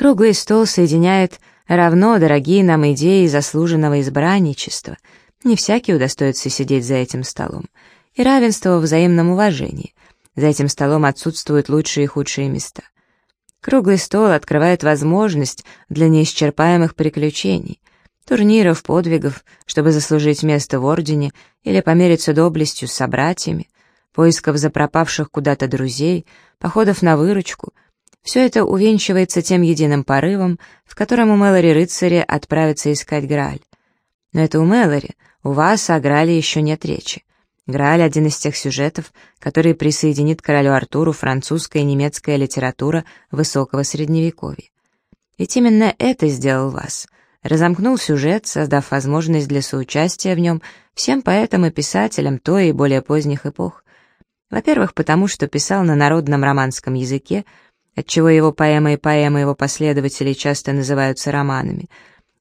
Круглый стол соединяет равно дорогие нам идеи заслуженного избранничества. Не всякий удостоится сидеть за этим столом. И равенство во взаимном уважении. За этим столом отсутствуют лучшие и худшие места. Круглый стол открывает возможность для неисчерпаемых приключений, турниров, подвигов, чтобы заслужить место в ордене или помериться доблестью с собратьями, поисков запропавших куда-то друзей, походов на выручку. Все это увенчивается тем единым порывом, в котором у Мэлори рыцари отправиться искать Грааль. Но это у Мэлори, у вас о Граале еще нет речи. Грааль — один из тех сюжетов, который присоединит королю Артуру французская и немецкая литература высокого средневековья. Ведь именно это сделал вас. Разомкнул сюжет, создав возможность для соучастия в нем всем поэтам и писателям той и более поздних эпох. Во-первых, потому что писал на народном романском языке, отчего его поэмы и поэмы его последователей часто называются романами.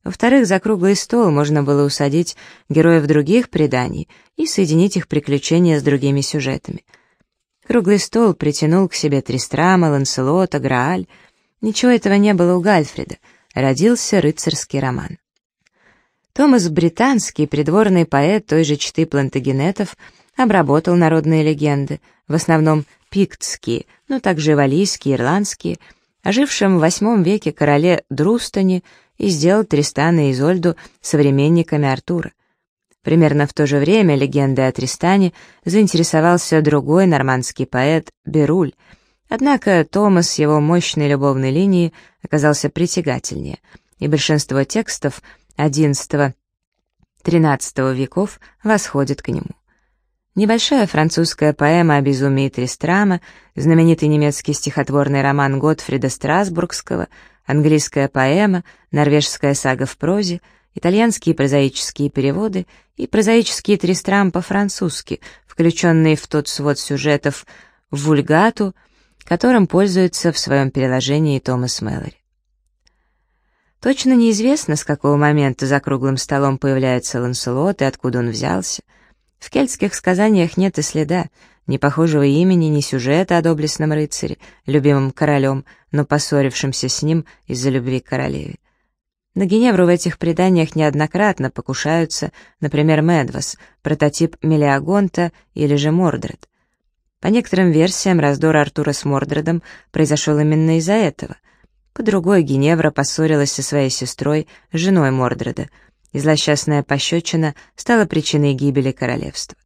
Во-вторых, за круглый стол можно было усадить героев других преданий и соединить их приключения с другими сюжетами. Круглый стол притянул к себе Тристрама, Ланселота, Грааль. Ничего этого не было у Гальфреда. Родился рыцарский роман. Томас Британский, придворный поэт той же чты плантагенетов, обработал народные легенды, в основном пиктские, но также валийские, ирландские, о жившем в VIII веке короле Друстоне и сделал Тристана и Изольду современниками Артура. Примерно в то же время легендой о Тристане заинтересовался другой нормандский поэт Беруль, однако Томас его мощной любовной линией оказался притягательнее, и большинство текстов XI-XIII веков восходит к нему. Небольшая французская поэма о безумии Тристрама, знаменитый немецкий стихотворный роман Готфрида Страсбургского, английская поэма, норвежская сага в прозе, итальянские прозаические переводы и прозаические Тристрам по-французски, включенные в тот свод сюжетов вульгату, которым пользуется в своем переложении Томас Мэлори. Точно неизвестно, с какого момента за круглым столом появляется Ланселот и откуда он взялся — в кельтских сказаниях нет и следа, ни похожего имени, ни сюжета о доблестном рыцаре, любимом королем, но поссорившемся с ним из-за любви к королеве. На Геневру в этих преданиях неоднократно покушаются, например, Медвас, прототип Мелиагонта или же Мордред. По некоторым версиям, раздор Артура с Мордредом произошел именно из-за этого. По другой, Геневра поссорилась со своей сестрой, женой Мордреда — и злосчастная пощечина стала причиной гибели королевства.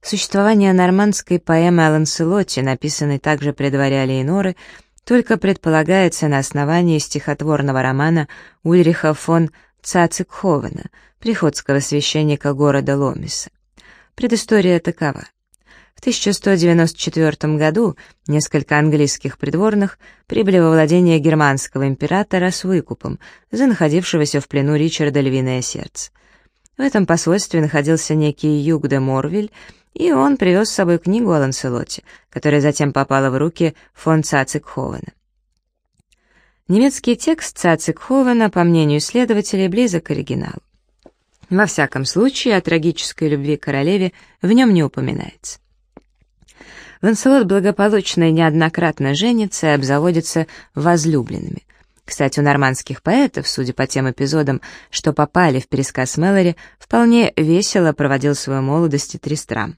Существование нормандской поэмы о Ланселоте, написанной также при дворе Алейноры, только предполагается на основании стихотворного романа Ульриха фон Цацикховена, приходского священника города Ломиса. Предыстория такова. В 1194 году несколько английских придворных прибыли во владение германского императора с выкупом за находившегося в плену Ричарда Львиное Сердце. В этом посольстве находился некий Юг де Морвиль, и он привез с собой книгу о Ланселоте, которая затем попала в руки фон Цацикховена. Немецкий текст Цацикховена, по мнению исследователей, близок к оригиналу. Во всяком случае, о трагической любви к королеве в нем не упоминается. Ланселот благополучно и неоднократно женится и обзаводится возлюбленными. Кстати, у нормандских поэтов, судя по тем эпизодам, что попали в пересказ Мэлори, вполне весело проводил свою молодость и Тристрам.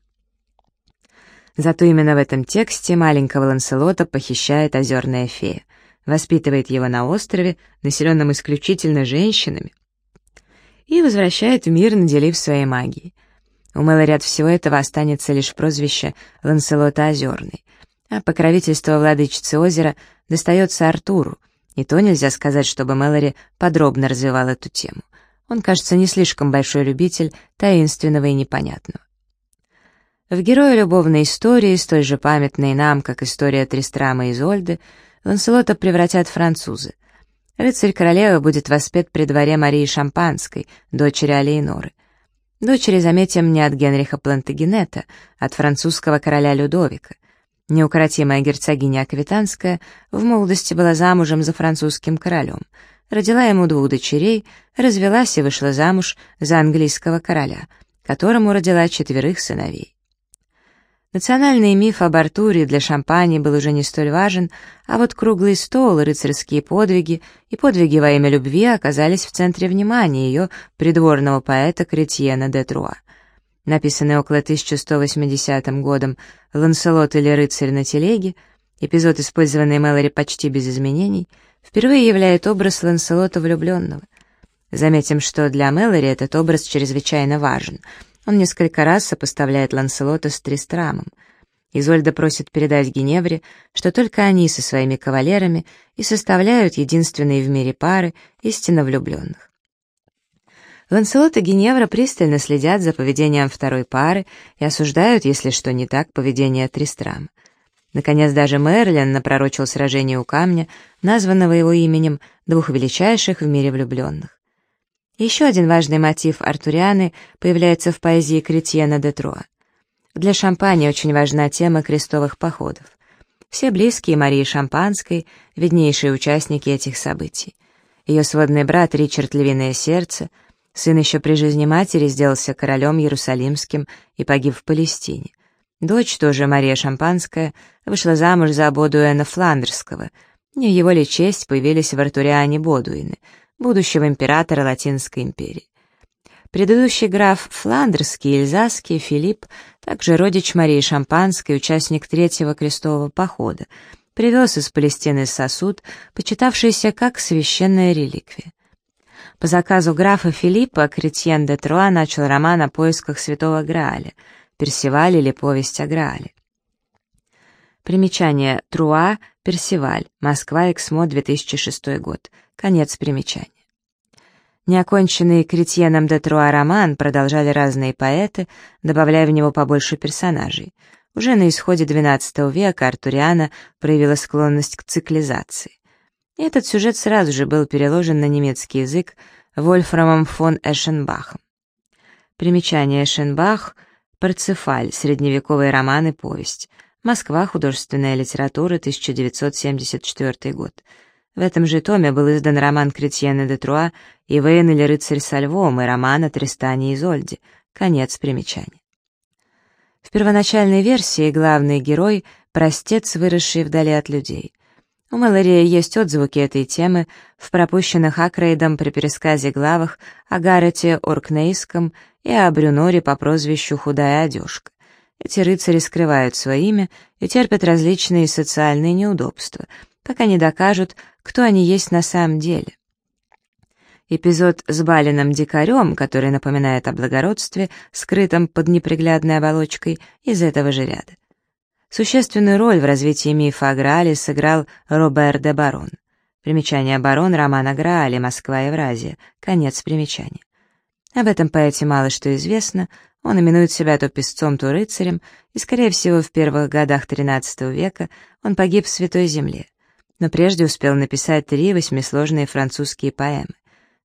Зато именно в этом тексте маленького Ланселота похищает озерная фея, воспитывает его на острове, населенном исключительно женщинами, и возвращает в мир, наделив своей магией. У Мэлори от всего этого останется лишь прозвище Ланселота Озерный, а покровительство владычицы озера достается Артуру, и то нельзя сказать, чтобы Мэлори подробно развивал эту тему. Он, кажется, не слишком большой любитель таинственного и непонятного. В героя любовной истории, столь же памятной нам, как история Тристрама и Изольды, Ланселота превратят французы. Рыцарь королевы будет воспет при дворе Марии Шампанской, дочери Алейноры. Дочери, заметим, не от Генриха Плантагенета, от французского короля Людовика. Неукротимая герцогиня Аквитанская в молодости была замужем за французским королем, родила ему двух дочерей, развелась и вышла замуж за английского короля, которому родила четверых сыновей. Национальный миф об Артуре для шампани был уже не столь важен, а вот круглый стол, рыцарские подвиги и подвиги во имя любви оказались в центре внимания ее придворного поэта Кретьена де Труа. Написанный около 1180 годом «Ланселот или рыцарь на телеге», эпизод, использованный Мэлори почти без изменений, впервые являет образ Ланселота влюбленного. Заметим, что для Мэлори этот образ чрезвычайно важен — он несколько раз сопоставляет Ланселота с Тристрамом. Изольда просит передать Геневре, что только они со своими кавалерами и составляют единственные в мире пары истинно влюбленных. Ланселот и Геневра пристально следят за поведением второй пары и осуждают, если что не так, поведение Тристрама. Наконец, даже Мерлин напророчил сражение у камня, названного его именем двух величайших в мире влюбленных. Еще один важный мотив Артурианы появляется в поэзии Кретьена де Труа. Для Шампани очень важна тема крестовых походов. Все близкие Марии Шампанской, виднейшие участники этих событий. Ее сводный брат Ричард Львиное Сердце, сын еще при жизни матери сделался королем Иерусалимским и погиб в Палестине. Дочь, тоже Мария Шампанская, вышла замуж за Бодуэна Фландерского. Не его ли честь появились в Артуриане Бодуины — будущего императора Латинской империи. Предыдущий граф Фландерский, Эльзасский, Филипп, также родич Марии Шампанской, участник Третьего крестового похода, привез из Палестины сосуд, почитавшийся как священная реликвия. По заказу графа Филиппа Кретьен де Труа начал роман о поисках святого Грааля, Персиваль или повесть о Граале. Примечание Труа, Персиваль, Москва, Эксмо, 2006 год. Конец примечания. Неоконченный Кретьеном де Труа роман продолжали разные поэты, добавляя в него побольше персонажей. Уже на исходе XII века Артуриана проявила склонность к циклизации. И этот сюжет сразу же был переложен на немецкий язык Вольфрамом фон Эшенбахом. Примечание Эшенбах — Парцефаль, средневековый роман и повесть. Москва, художественная литература, 1974 год. В этом же томе был издан роман Кретьена де Труа «Ивейн или рыцарь со львом» и роман о Тристане и Изольде. Конец примечания. В первоначальной версии главный герой — простец, выросший вдали от людей. У Мэлори есть отзвуки этой темы в пропущенных Акрейдом при пересказе главах о Гаррете Оркнейском и о Брюноре по прозвищу «Худая одежка». Эти рыцари скрывают свое имя и терпят различные социальные неудобства, пока не докажут, кто они есть на самом деле. Эпизод с Балином Дикарем, который напоминает о благородстве, скрытом под неприглядной оболочкой, из этого же ряда. Существенную роль в развитии мифа о Граале сыграл Робер де Барон. Примечание «Барон» романа Граале «Москва, Евразия». Конец примечания. Об этом поэте мало что известно, он именует себя то песцом, то рыцарем, и, скорее всего, в первых годах XIII века он погиб в Святой Земле но прежде успел написать три восьмисложные французские поэмы,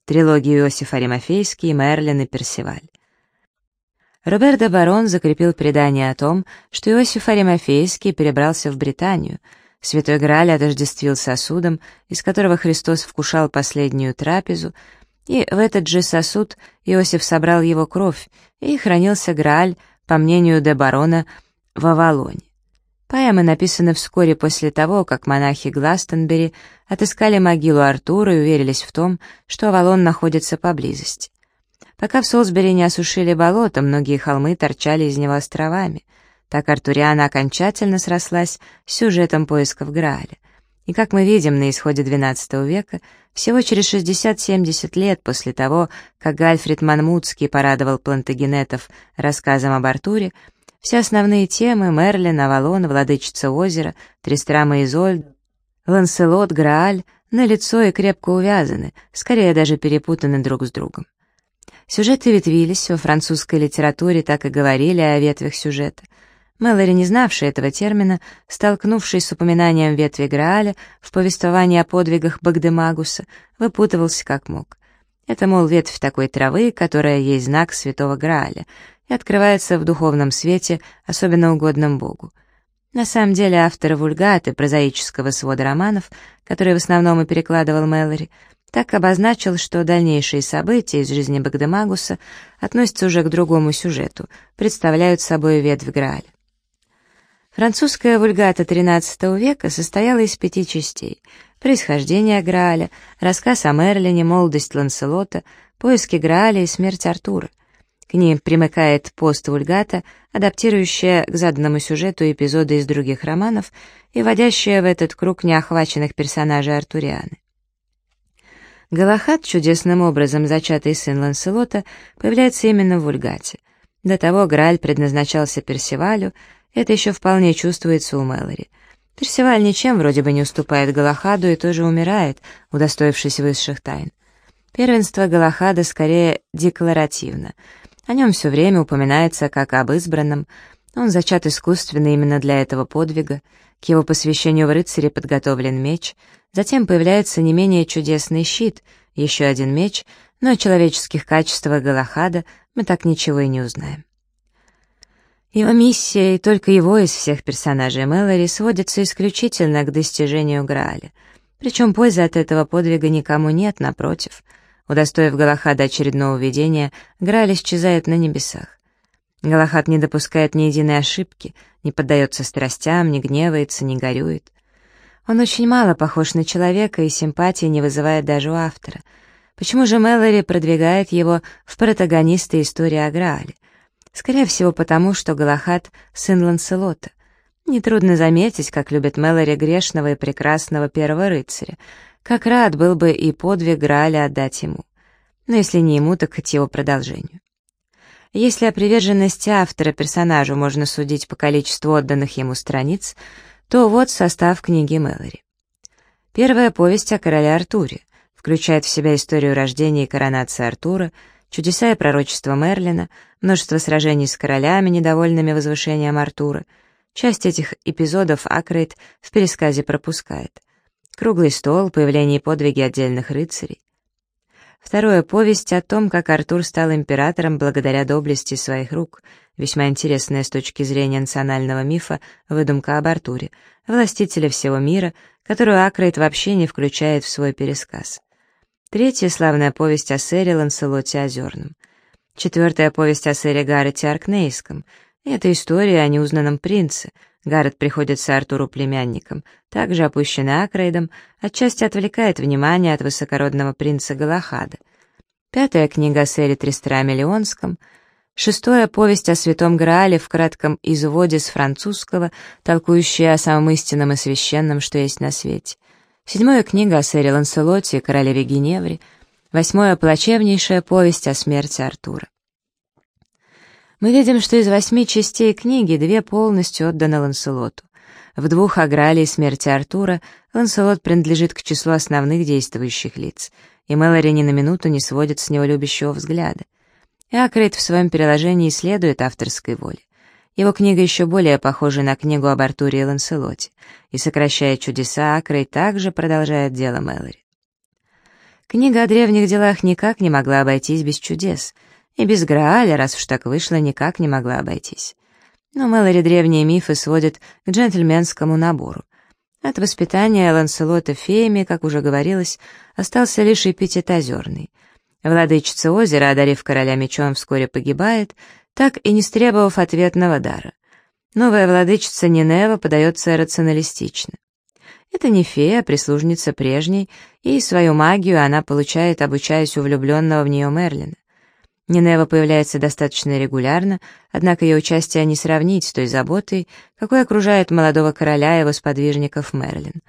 трилогию Иосиф Аримофейский, Мерлин и Персиваль. Робер де Барон закрепил предание о том, что Иосиф Аримофейский перебрался в Британию, Святой Грааль отождествил сосудом, из которого Христос вкушал последнюю трапезу, и в этот же сосуд Иосиф собрал его кровь, и хранился Грааль, по мнению де Барона, в Авалоне. Поэмы написаны вскоре после того, как монахи Гластонбери отыскали могилу Артура и уверились в том, что Авалон находится поблизости. Пока в Солсбери не осушили болото, многие холмы торчали из него островами. Так Артуриана окончательно срослась с сюжетом поисков Грааля. И как мы видим на исходе XII века, всего через 60-70 лет после того, как Гальфрид Манмутский порадовал плантагенетов рассказом об Артуре, все основные темы — Мерлин, Авалон, Владычица озера, Тристрама Изольд, Ланселот, Грааль — налицо и крепко увязаны, скорее даже перепутаны друг с другом. Сюжеты ветвились, во французской литературе так и говорили о ветвях сюжета. Мэлори, не знавший этого термина, столкнувшись с упоминанием ветви Грааля в повествовании о подвигах Багдемагуса, выпутывался как мог. Это, мол, ветвь такой травы, которая есть знак святого Грааля — и открывается в духовном свете, особенно угодном Богу. На самом деле автор вульгаты прозаического свода романов, который в основном и перекладывал Мэлори, так обозначил, что дальнейшие события из жизни Багдемагуса относятся уже к другому сюжету, представляют собой ветвь Грааля. Французская вульгата XIII века состояла из пяти частей. Происхождение Грааля, рассказ о Мерлине, молодость Ланселота, поиски Грааля и смерть Артура. К ним примыкает пост вульгата, адаптирующая к заданному сюжету эпизоды из других романов и вводящая в этот круг неохваченных персонажей Артурианы. Галахад, чудесным образом зачатый сын Ланселота, появляется именно в вульгате. До того Грааль предназначался Персивалю, это еще вполне чувствуется у Мэлори. Персиваль ничем вроде бы не уступает Галахаду и тоже умирает, удостоившись высших тайн. Первенство Галахада скорее декларативно. О нем все время упоминается как об избранном. Он зачат искусственно именно для этого подвига. К его посвящению в рыцаре подготовлен меч. Затем появляется не менее чудесный щит, еще один меч, но о человеческих качествах Галахада мы так ничего и не узнаем. Его миссия, и только его из всех персонажей Мэлори, сводится исключительно к достижению Грааля. Причем пользы от этого подвига никому нет, напротив — Удостоив Галахада очередного видения, Грааль исчезает на небесах. Галахад не допускает ни единой ошибки, не поддается страстям, не гневается, не горюет. Он очень мало похож на человека и симпатии не вызывает даже у автора. Почему же Мэлори продвигает его в протагонисты истории о Граале? Скорее всего потому, что Галахад — сын Ланселота. Нетрудно заметить, как любит Мэлори грешного и прекрасного первого рыцаря, как рад был бы и подвиг Грааля отдать ему. Но если не ему, так хоть его продолжению. Если о приверженности автора персонажу можно судить по количеству отданных ему страниц, то вот состав книги Мэлори. Первая повесть о короле Артуре включает в себя историю рождения и коронации Артура, чудеса и пророчества Мерлина, множество сражений с королями, недовольными возвышением Артура. Часть этих эпизодов Акрейт в пересказе пропускает. Круглый стол, появление и подвиги отдельных рыцарей. Второе — повесть о том, как Артур стал императором благодаря доблести своих рук, весьма интересная с точки зрения национального мифа выдумка об Артуре, властителе всего мира, которую Акрейт вообще не включает в свой пересказ. Третья — славная повесть о сэре Ланселоте Озерном. Четвертая — повесть о сэре Гаррете Аркнейском. Это история о неузнанном принце — Гаррет приходится Артуру племянником, также опущенный Акрейдом, отчасти отвлекает внимание от высокородного принца Галахада. Пятая книга о Сэре Тристраме Леонском. Шестое — повесть о святом Граале в кратком изводе с французского, толкующая о самом истинном и священном, что есть на свете. Седьмая книга о Сэре Ланселоте и королеве Геневре. Восьмое — плачевнейшая повесть о смерти Артура мы видим, что из восьми частей книги две полностью отданы Ланселоту. В двух о Граале и смерти Артура Ланселот принадлежит к числу основных действующих лиц, и Мэлори ни на минуту не сводит с него любящего взгляда. И Акройд в своем переложении следует авторской воле. Его книга еще более похожа на книгу об Артуре и Ланселоте, и, сокращая чудеса, Акройд также продолжает дело Мэлори. Книга о древних делах никак не могла обойтись без чудес — и без Грааля, раз уж так вышло, никак не могла обойтись. Но Мэлори древние мифы сводят к джентльменскому набору. От воспитания Ланселота феями, как уже говорилось, остался лишь эпитет озерный. Владычица озера, одарив короля мечом, вскоре погибает, так и не стребовав ответного дара. Новая владычица Нинева подается рационалистично. Это не фея, а прислужница прежней, и свою магию она получает, обучаясь у влюбленного в нее Мерлина. Нинева появляется достаточно регулярно, однако ее участие не сравнить с той заботой, какой окружает молодого короля и его сподвижников Мерлин.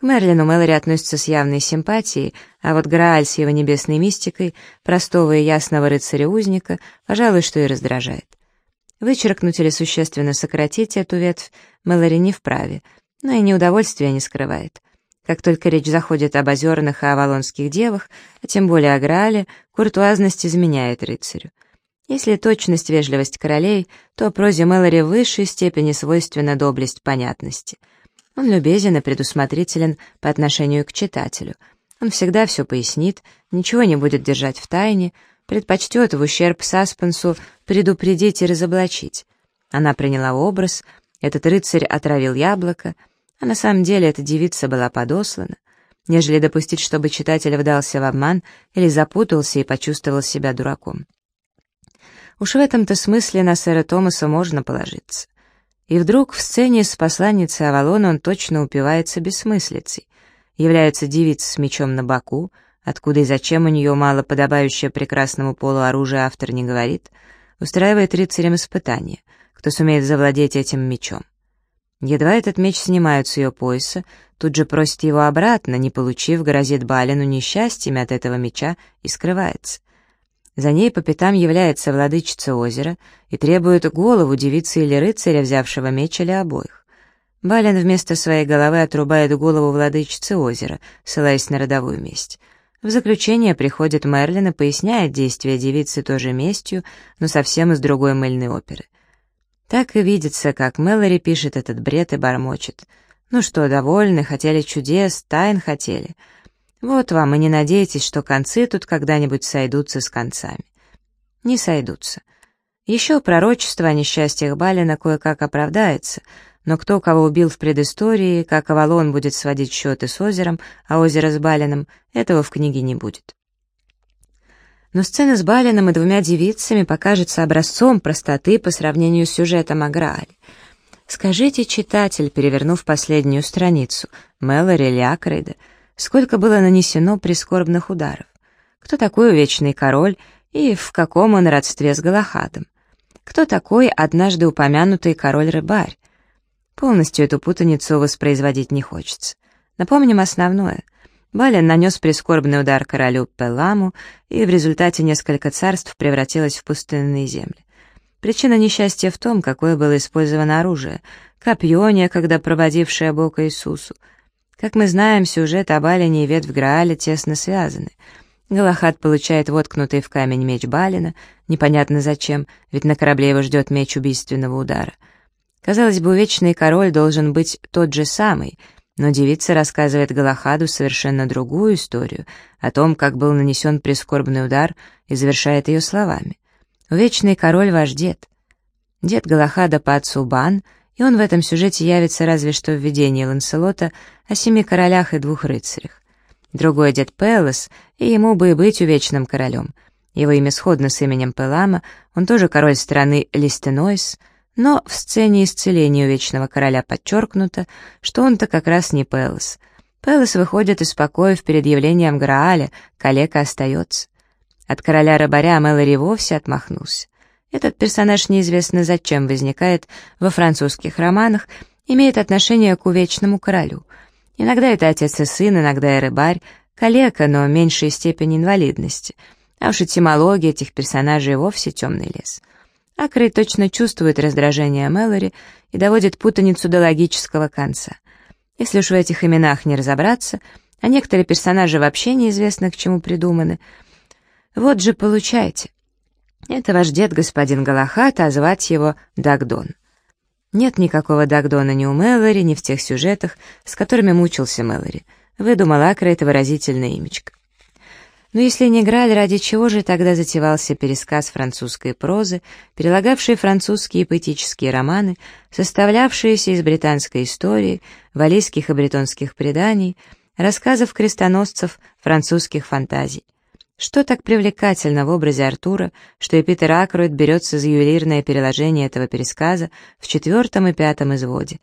К Мерлину Мэлори относится с явной симпатией, а вот Грааль с его небесной мистикой, простого и ясного рыцаря-узника, пожалуй, что и раздражает. Вычеркнуть или существенно сократить эту ветвь Мэлори не вправе, но и неудовольствия не скрывает. Как только речь заходит об озерных и авалонских девах, а тем более о Граале, куртуазность изменяет рыцарю. Если точность, вежливость королей, то прозе Мэлори в высшей степени свойственна доблесть понятности. Он любезен и предусмотрителен по отношению к читателю. Он всегда все пояснит, ничего не будет держать в тайне, предпочтет в ущерб саспенсу предупредить и разоблачить. Она приняла образ, этот рыцарь отравил яблоко — а на самом деле эта девица была подослана, нежели допустить, чтобы читатель вдался в обман или запутался и почувствовал себя дураком. Уж в этом-то смысле на сэра Томаса можно положиться. И вдруг в сцене с посланницей Авалона он точно упивается бессмыслицей. Является девица с мечом на боку, откуда и зачем у нее мало подобающее прекрасному полу оружие автор не говорит, устраивает рыцарям испытание, кто сумеет завладеть этим мечом. Едва этот меч снимают с ее пояса, тут же просит его обратно, не получив, грозит Балину несчастьями от этого меча и скрывается. За ней по пятам является владычица озера и требует голову девицы или рыцаря, взявшего меч или обоих. Балин вместо своей головы отрубает голову владычицы озера, ссылаясь на родовую месть. В заключение приходит Мерлин и поясняет действия девицы тоже местью, но совсем из другой мыльной оперы. Так и видится, как Мэлори пишет этот бред и бормочет. «Ну что, довольны, хотели чудес, тайн хотели». Вот вам и не надейтесь, что концы тут когда-нибудь сойдутся с концами. Не сойдутся. Еще пророчество о несчастьях Балина кое-как оправдается, но кто кого убил в предыстории, как Авалон будет сводить счеты с озером, а озеро с Балином, этого в книге не будет. Но сцена с Балином и двумя девицами покажется образцом простоты по сравнению с сюжетом о Граале. Скажите, читатель, перевернув последнюю страницу, Мэлори или Акрейда, сколько было нанесено прискорбных ударов, кто такой вечный король и в каком он родстве с Галахадом, кто такой однажды упомянутый король-рыбарь. Полностью эту путаницу воспроизводить не хочется. Напомним основное. Бален нанес прискорбный удар королю Пеламу, и в результате несколько царств превратилось в пустынные земли. Причина несчастья в том, какое было использовано оружие, копье, некогда проводившее Бога Иисусу, как мы знаем, сюжет об Алине и ветвь Грааля тесно связаны. Галахад получает воткнутый в камень меч Балина, непонятно зачем, ведь на корабле его ждет меч убийственного удара. Казалось бы, вечный король должен быть тот же самый, но девица рассказывает Галахаду совершенно другую историю о том, как был нанесен прискорбный удар, и завершает ее словами. «Вечный король ваш дед». Дед Галахада по отцу Бан — и он в этом сюжете явится разве что в видении Ланселота о семи королях и двух рыцарях. Другой дед Пелос, и ему бы и быть увечным королем. Его имя сходно с именем Пелама, он тоже король страны Листенойс, но в сцене исцеления вечного короля подчеркнуто, что он-то как раз не Пелос. Пелос выходит из покоев перед явлением Грааля, калека остается. От короля-рыбаря Мэлори вовсе отмахнулся. Этот персонаж неизвестно зачем возникает во французских романах, имеет отношение к увечному королю. Иногда это отец и сын, иногда и рыбарь, калека, но меньшей степени инвалидности. А уж этимология этих персонажей вовсе темный лес. Акрей точно чувствует раздражение Мэлори и доводит путаницу до логического конца. Если уж в этих именах не разобраться, а некоторые персонажи вообще неизвестно к чему придуманы, вот же получайте. Это ваш дед, господин Галахат, а звать его Дагдон. Нет никакого Дагдона ни у Мэлори, ни в тех сюжетах, с которыми мучился Мэлори. Выдумал Акра это выразительное имечко. Но если не Граль, ради чего же тогда затевался пересказ французской прозы, перелагавший французские поэтические романы, составлявшиеся из британской истории, валийских и бретонских преданий, рассказов крестоносцев, французских фантазий? Что так привлекательно в образе Артура, что и Питер Акроид берется за ювелирное переложение этого пересказа в четвертом и пятом изводе.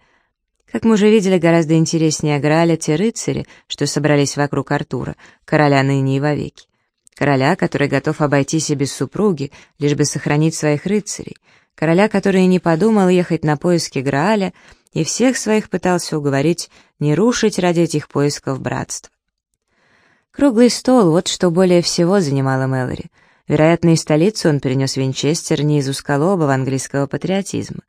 Как мы уже видели, гораздо интереснее Граля те рыцари, что собрались вокруг Артура, короля ныне и вовеки. Короля, который готов обойтись и без супруги, лишь бы сохранить своих рыцарей. Короля, который не подумал ехать на поиски Грааля и всех своих пытался уговорить не рушить ради этих поисков братства. Круглый стол — вот что более всего занимало Мэлори. Вероятно, из столицы он перенес Винчестер не из усколобого английского патриотизма.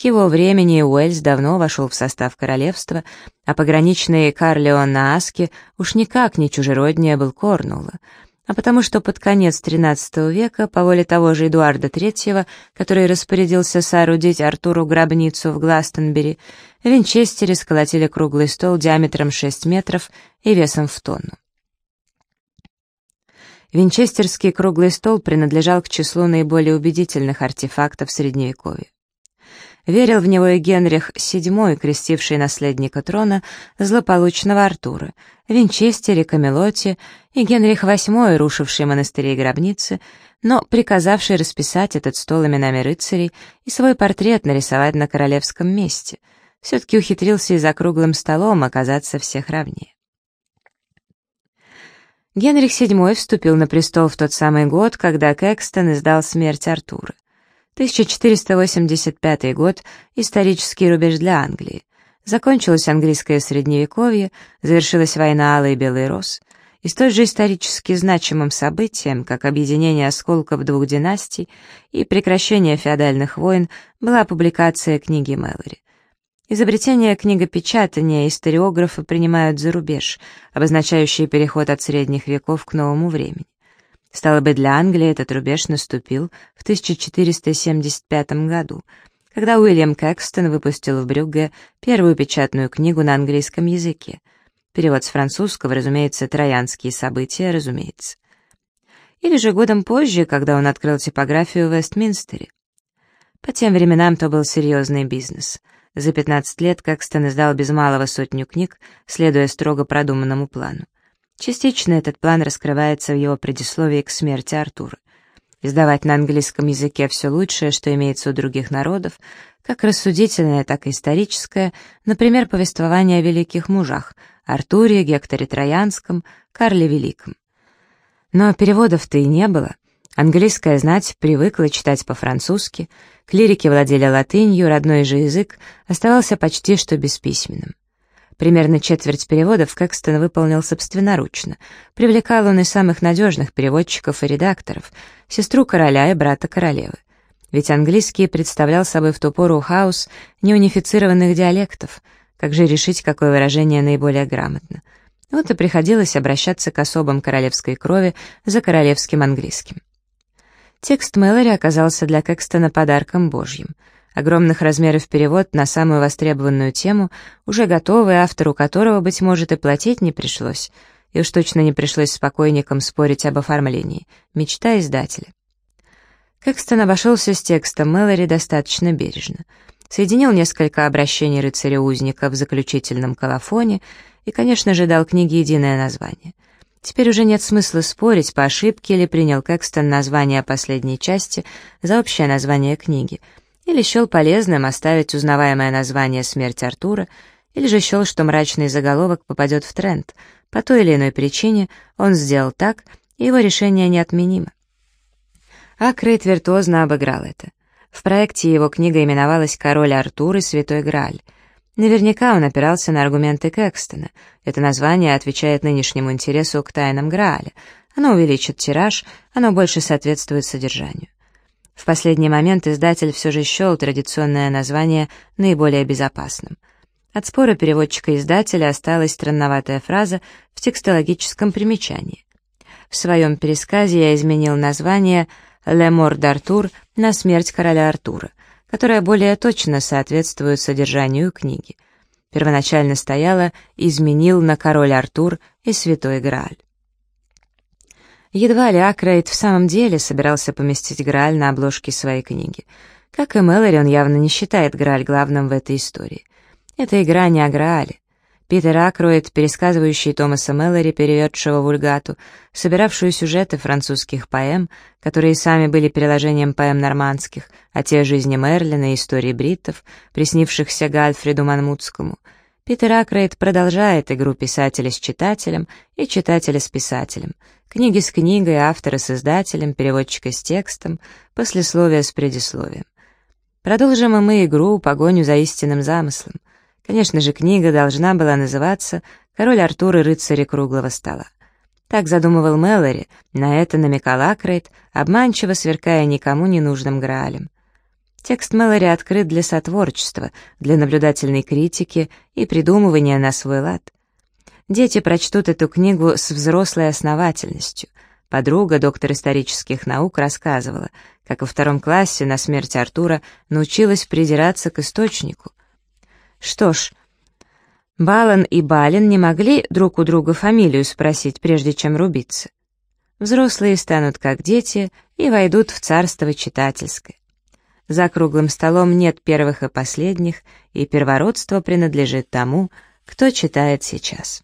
К его времени Уэльс давно вошел в состав королевства, а пограничный Карлеон на Аске уж никак не чужероднее был Корнуэлла, а потому что под конец XIII века, по воле того же Эдуарда III, который распорядился соорудить Артуру гробницу в Гластонбери, в Винчестере сколотили круглый стол диаметром 6 метров и весом в тонну. Винчестерский круглый стол принадлежал к числу наиболее убедительных артефактов Средневековья. Верил в него и Генрих VII, крестивший наследника трона злополучного Артура, Винчестере, Камелоте и Генрих VIII, рушивший монастыри и гробницы, но приказавший расписать этот стол именами рыцарей и свой портрет нарисовать на королевском месте. Все-таки ухитрился и за круглым столом оказаться всех равнее. Генрих VII вступил на престол в тот самый год, когда Кэкстон издал «Смерть Артура». 1485 год — исторический рубеж для Англии. Закончилось английское средневековье, завершилась война Алой и Белой Рос, и столь же исторически значимым событием, как объединение осколков двух династий и прекращение феодальных войн, была публикация книги Мэлори. Изобретение книгопечатания историографы принимают за рубеж, обозначающий переход от средних веков к новому времени. Стало быть, для Англии этот рубеж наступил в 1475 году, когда Уильям Кэкстон выпустил в Брюгге первую печатную книгу на английском языке. Перевод с французского, разумеется, «Троянские события», разумеется. Или же годом позже, когда он открыл типографию в Вестминстере. По тем временам то был серьезный бизнес. За 15 лет Кэкстон издал без малого сотню книг, следуя строго продуманному плану. Частично этот план раскрывается в его предисловии к смерти Артура. Издавать на английском языке все лучшее, что имеется у других народов, как рассудительное, так и историческое, например, повествование о великих мужах — Артуре, Гекторе Троянском, Карле Великом. Но переводов-то и не было. Английская знать привыкла читать по-французски, клирики владели латынью, родной же язык оставался почти что бесписьменным. Примерно четверть переводов Кэкстон выполнил собственноручно. Привлекал он и самых надежных переводчиков и редакторов, сестру короля и брата королевы. Ведь английский представлял собой в ту пору хаос неунифицированных диалектов. Как же решить, какое выражение наиболее грамотно? Вот и приходилось обращаться к особам королевской крови за королевским английским. Текст Мэлори оказался для Кэкстона подарком божьим — Огромных размеров перевод на самую востребованную тему, уже готовый, автору которого, быть может, и платить не пришлось. И уж точно не пришлось с спорить об оформлении. Мечта издателя. Кэкстон обошелся с текстом Мэлори достаточно бережно. Соединил несколько обращений рыцаря-узника в заключительном колофоне и, конечно же, дал книге единое название. Теперь уже нет смысла спорить, по ошибке ли принял Кэкстон название последней части за общее название книги — или счел полезным оставить узнаваемое название «Смерть Артура», или же счел, что мрачный заголовок попадет в тренд. По той или иной причине он сделал так, и его решение неотменимо. Акрейт виртуозно обыграл это. В проекте его книга именовалась «Король Артур и Святой Грааль». Наверняка он опирался на аргументы Кэкстона. Это название отвечает нынешнему интересу к тайнам Грааля. Оно увеличит тираж, оно больше соответствует содержанию. В последний момент издатель все же счел традиционное название наиболее безопасным. От спора переводчика и издателя осталась странноватая фраза в текстологическом примечании. В своем пересказе я изменил название «Ле мор d'Артур» на «Смерть короля Артура», которое более точно соответствует содержанию книги. Первоначально стояло «Изменил на король Артур и святой Грааль». Едва ли Акройд в самом деле собирался поместить Грааль на обложке своей книги. Как и Мэлори, он явно не считает Грааль главным в этой истории. Это игра не о Граале. Питер Акройд, пересказывающий Томаса Мэлори, переведшего вульгату, собиравшую сюжеты французских поэм, которые сами были переложением поэм нормандских, а те жизни Мерлина и истории бриттов, приснившихся Гальфреду Монмутскому. Питер Акройд продолжает игру писателя с читателем и читателя с писателем — Книги с книгой, автора с издателем, переводчика с текстом, послесловие с предисловием. Продолжим и мы игру, погоню за истинным замыслом. Конечно же, книга должна была называться «Король Артур и рыцари круглого стола». Так задумывал Мэлори, на это намекал Акрейт, обманчиво сверкая никому ненужным Граалем. Текст Мэлори открыт для сотворчества, для наблюдательной критики и придумывания на свой лад. Дети прочтут эту книгу с взрослой основательностью. Подруга, доктор исторических наук, рассказывала, как во втором классе на смерть Артура научилась придираться к источнику. Что ж, Балан и Балин не могли друг у друга фамилию спросить, прежде чем рубиться. Взрослые станут как дети и войдут в царство читательское. За круглым столом нет первых и последних, и первородство принадлежит тому, кто читает сейчас.